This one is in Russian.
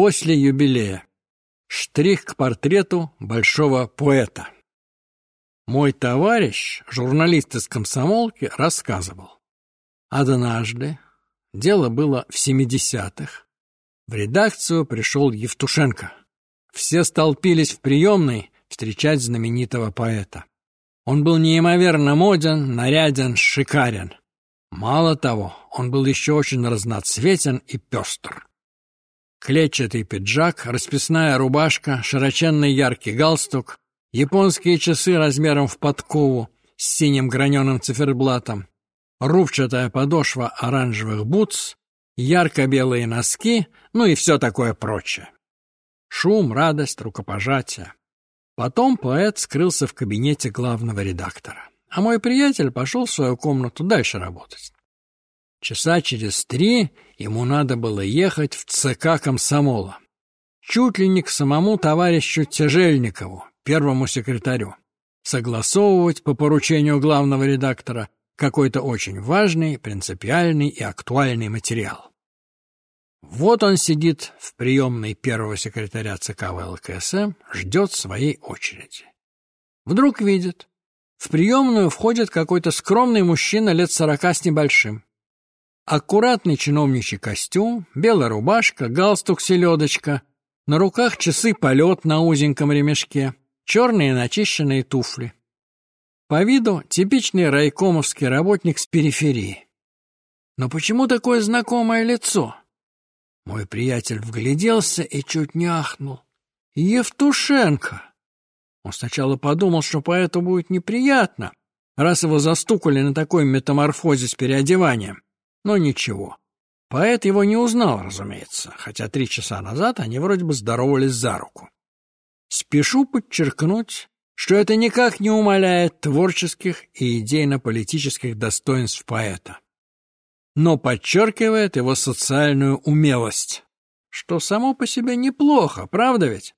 После юбилея. Штрих к портрету большого поэта. Мой товарищ, журналист из комсомолки, рассказывал. Однажды, дело было в 70-х, в редакцию пришел Евтушенко. Все столпились в приемной встречать знаменитого поэта. Он был неимоверно моден, наряден, шикарен. Мало того, он был еще очень разноцветен и пестр. Клетчатый пиджак, расписная рубашка, широченный яркий галстук, японские часы размером в подкову с синим граненым циферблатом, рубчатая подошва оранжевых бутс, ярко-белые носки, ну и все такое прочее. Шум, радость, рукопожатие. Потом поэт скрылся в кабинете главного редактора, а мой приятель пошел в свою комнату дальше работать. Часа через три ему надо было ехать в ЦК комсомола. Чуть ли не к самому товарищу Тяжельникову, первому секретарю. Согласовывать по поручению главного редактора какой-то очень важный, принципиальный и актуальный материал. Вот он сидит в приемной первого секретаря ЦК ВЛКСМ, ждет своей очереди. Вдруг видит. В приемную входит какой-то скромный мужчина лет сорока с небольшим. Аккуратный чиновничий костюм, белая рубашка, галстук-селедочка, на руках часы полет на узеньком ремешке, черные начищенные туфли. По виду типичный райкомовский работник с периферии. Но почему такое знакомое лицо? Мой приятель вгляделся и чуть не ахнул. Евтушенко! Он сначала подумал, что поэту будет неприятно, раз его застукали на такой метаморфозе с переодеванием. Но ничего. Поэт его не узнал, разумеется, хотя три часа назад они вроде бы здоровались за руку. Спешу подчеркнуть, что это никак не умаляет творческих и идейно-политических достоинств поэта, но подчеркивает его социальную умелость, что само по себе неплохо, правда ведь?